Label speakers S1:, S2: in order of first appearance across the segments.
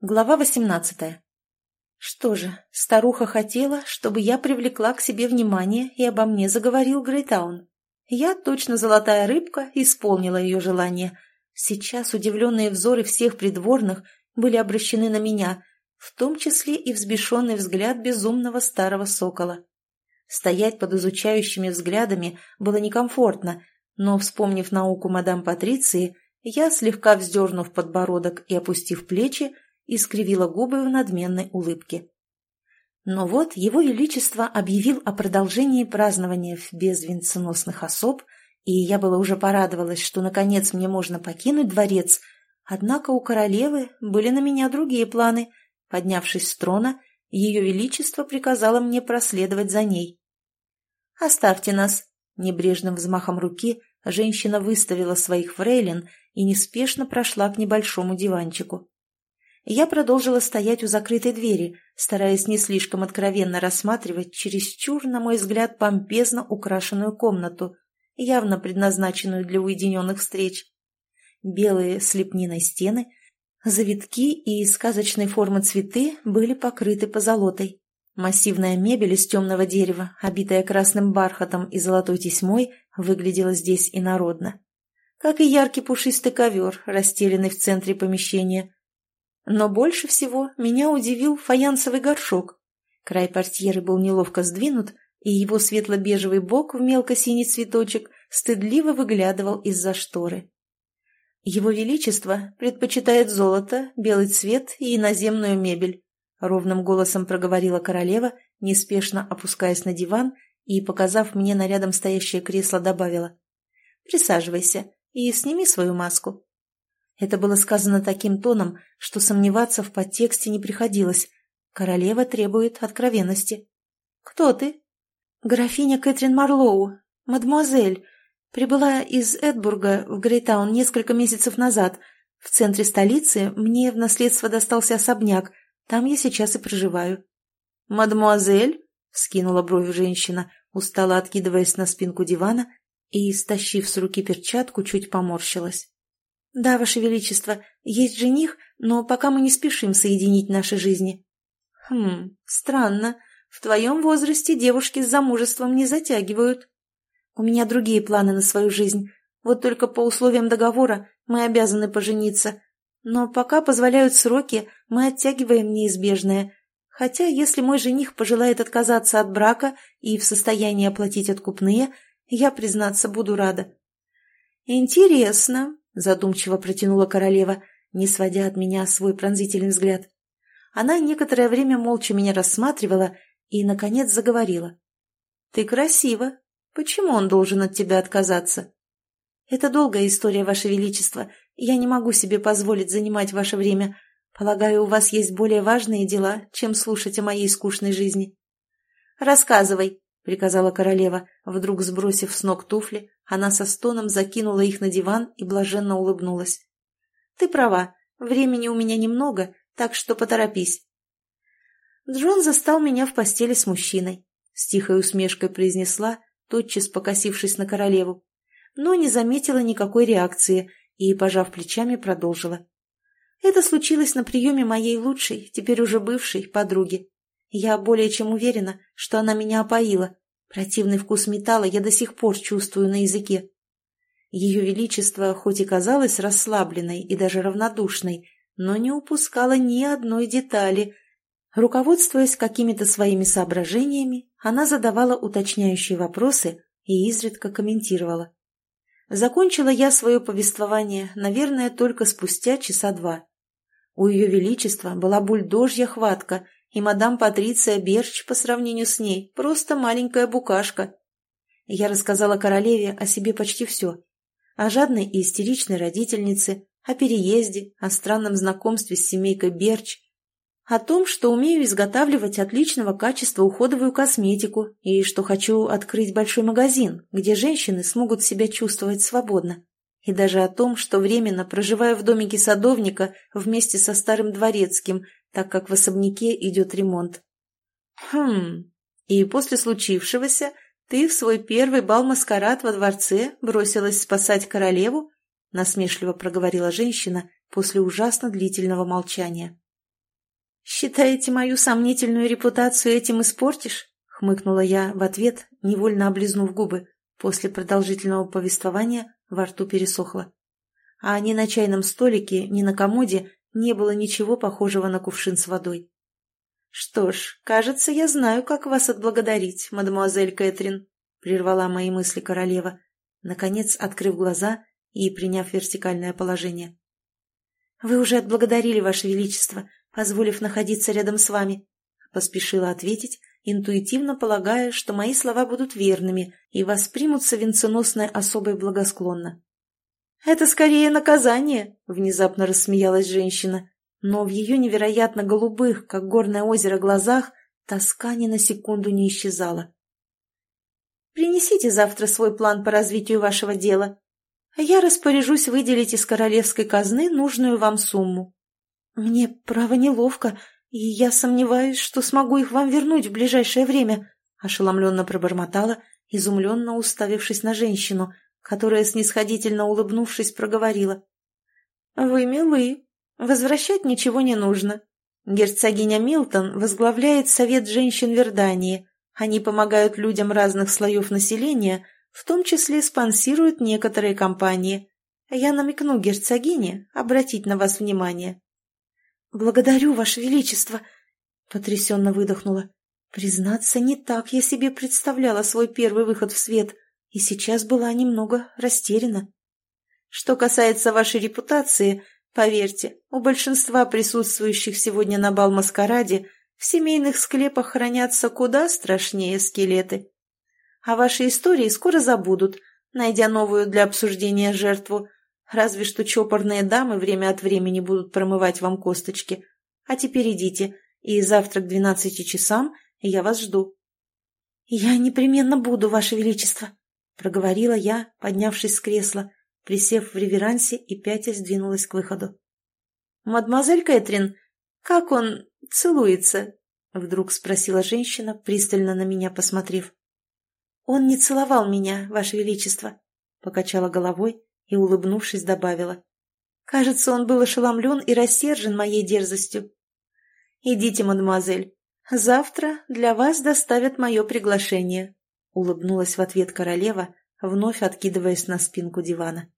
S1: Глава восемнадцатая. Что же, старуха хотела, чтобы я привлекла к себе внимание и обо мне заговорил Грейтаун. Я, точно золотая рыбка, исполнила ее желание. Сейчас удивленные взоры всех придворных были обращены на меня, в том числе и взбешенный взгляд безумного старого сокола. Стоять под изучающими взглядами было некомфортно, но, вспомнив науку мадам Патриции, я, слегка вздернув подбородок и опустив плечи, искривила губы в надменной улыбке. Но вот его величество объявил о продолжении празднования без венценосных особ, и я была уже порадовалась, что наконец мне можно покинуть дворец, однако у королевы были на меня другие планы. Поднявшись с трона, ее величество приказало мне проследовать за ней. «Оставьте нас!» Небрежным взмахом руки женщина выставила своих фрейлин и неспешно прошла к небольшому диванчику. Я продолжила стоять у закрытой двери, стараясь не слишком откровенно рассматривать чересчур, на мой взгляд, помпезно украшенную комнату, явно предназначенную для уединенных встреч. Белые с лепниной стены, завитки и сказочной формы цветы были покрыты позолотой. Массивная мебель из темного дерева, обитая красным бархатом и золотой тесьмой, выглядела здесь инородно. Как и яркий пушистый ковер, расстеленный в центре помещения – но больше всего меня удивил фаянсовый горшок. Край портьеры был неловко сдвинут, и его светло-бежевый бок в мелко-синий цветочек стыдливо выглядывал из-за шторы. Его Величество предпочитает золото, белый цвет и иноземную мебель, ровным голосом проговорила королева, неспешно опускаясь на диван и, показав мне на рядом стоящее кресло, добавила. «Присаживайся и сними свою маску. Это было сказано таким тоном, что сомневаться в подтексте не приходилось. Королева требует откровенности. «Кто ты?» «Графиня Кэтрин Марлоу, мадемуазель. Прибыла из Эдбурга в Грейтаун несколько месяцев назад. В центре столицы мне в наследство достался особняк. Там я сейчас и проживаю». «Мадемуазель?» — вскинула бровь женщина, устало откидываясь на спинку дивана и, стащив с руки перчатку, чуть поморщилась. «Да, Ваше Величество, есть жених, но пока мы не спешим соединить наши жизни». «Хм, странно. В твоем возрасте девушки с замужеством не затягивают». «У меня другие планы на свою жизнь. Вот только по условиям договора мы обязаны пожениться. Но пока позволяют сроки, мы оттягиваем неизбежное. Хотя, если мой жених пожелает отказаться от брака и в состоянии оплатить откупные, я, признаться, буду рада». «Интересно», задумчиво протянула королева, не сводя от меня свой пронзительный взгляд. Она некоторое время молча меня рассматривала и, наконец, заговорила. «Ты красива. Почему он должен от тебя отказаться?» «Это долгая история, Ваше Величество. Я не могу себе позволить занимать ваше время. Полагаю, у вас есть более важные дела, чем слушать о моей скучной жизни». «Рассказывай», — приказала королева, вдруг сбросив с ног туфли, она со стоном закинула их на диван и блаженно улыбнулась. «Ты права, времени у меня немного, так что поторопись». Джон застал меня в постели с мужчиной. С тихой усмешкой произнесла, тотчас покосившись на королеву, но не заметила никакой реакции и, пожав плечами, продолжила. Это случилось на приеме моей лучшей, теперь уже бывшей, подруги. Я более чем уверена, что она меня опоила, Противный вкус металла я до сих пор чувствую на языке. Ее Величество хоть и казалось расслабленной и даже равнодушной, но не упускала ни одной детали. Руководствуясь какими-то своими соображениями, она задавала уточняющие вопросы и изредка комментировала. Закончила я свое повествование, наверное, только спустя часа два. У Ее Величества была бульдожья хватка — и мадам Патриция Берч по сравнению с ней просто маленькая букашка. Я рассказала королеве о себе почти все. О жадной и истеричной родительнице, о переезде, о странном знакомстве с семейкой Берч, о том, что умею изготавливать отличного качества уходовую косметику и что хочу открыть большой магазин, где женщины смогут себя чувствовать свободно. И даже о том, что временно проживаю в домике садовника вместе со старым дворецким – так как в особняке идет ремонт. «Хм, и после случившегося ты в свой первый бал-маскарад во дворце бросилась спасать королеву?» насмешливо проговорила женщина после ужасно длительного молчания. «Считаете, мою сомнительную репутацию этим испортишь?» — хмыкнула я в ответ, невольно облизнув губы. После продолжительного повествования во рту пересохло. А ни на чайном столике, ни на комоде не было ничего похожего на кувшин с водой. «Что ж, кажется, я знаю, как вас отблагодарить, мадемуазель Кэтрин», — прервала мои мысли королева, наконец открыв глаза и приняв вертикальное положение. «Вы уже отблагодарили, Ваше Величество, позволив находиться рядом с вами», — поспешила ответить, интуитивно полагая, что мои слова будут верными и воспримутся венценосной особой благосклонно. «Это скорее наказание», — внезапно рассмеялась женщина, но в ее невероятно голубых, как горное озеро, глазах тоска ни на секунду не исчезала. «Принесите завтра свой план по развитию вашего дела. Я распоряжусь выделить из королевской казны нужную вам сумму. «Мне, право, неловко, и я сомневаюсь, что смогу их вам вернуть в ближайшее время», ошеломленно пробормотала, изумленно уставившись на женщину, которая, снисходительно улыбнувшись, проговорила. «Вы милы. Возвращать ничего не нужно. Герцогиня Милтон возглавляет Совет женщин Вердании. Они помогают людям разных слоев населения, в том числе спонсируют некоторые компании. Я намекну герцогине обратить на вас внимание. «Благодарю, Ваше Величество!» — потрясенно выдохнула. «Признаться, не так я себе представляла свой первый выход в свет, и сейчас была немного растеряна. Что касается вашей репутации, поверьте, у большинства присутствующих сегодня на бал-маскараде в семейных склепах хранятся куда страшнее скелеты. А ваши истории скоро забудут, найдя новую для обсуждения жертву, Разве что чопорные дамы время от времени будут промывать вам косточки. А теперь идите, и завтра к двенадцати часам я вас жду». «Я непременно буду, Ваше Величество», — проговорила я, поднявшись с кресла, присев в реверансе и пятясь двинулась к выходу. «Мадемуазель Кэтрин, как он целуется?» — вдруг спросила женщина, пристально на меня посмотрев. «Он не целовал меня, Ваше Величество», — покачала головой и, улыбнувшись, добавила. «Кажется, он был ошеломлен и рассержен моей дерзостью. Идите, мадемуазель, завтра для вас доставят мое приглашение», — улыбнулась в ответ королева, вновь откидываясь на спинку дивана.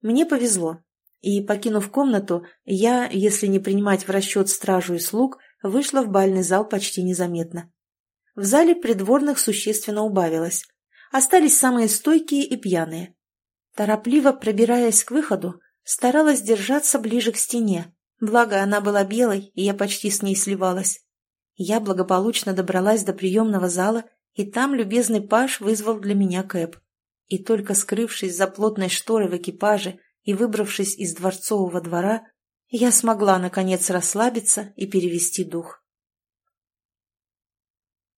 S1: Мне повезло, и, покинув комнату, я, если не принимать в расчет стражу и слуг, вышла в бальный зал почти незаметно. В зале придворных существенно убавилось. Остались самые стойкие и пьяные. Торопливо пробираясь к выходу, старалась держаться ближе к стене, благо она была белой, и я почти с ней сливалась. Я благополучно добралась до приемного зала, и там любезный паж вызвал для меня кэп. И только скрывшись за плотной шторой в экипаже и выбравшись из дворцового двора, я смогла, наконец, расслабиться и перевести дух.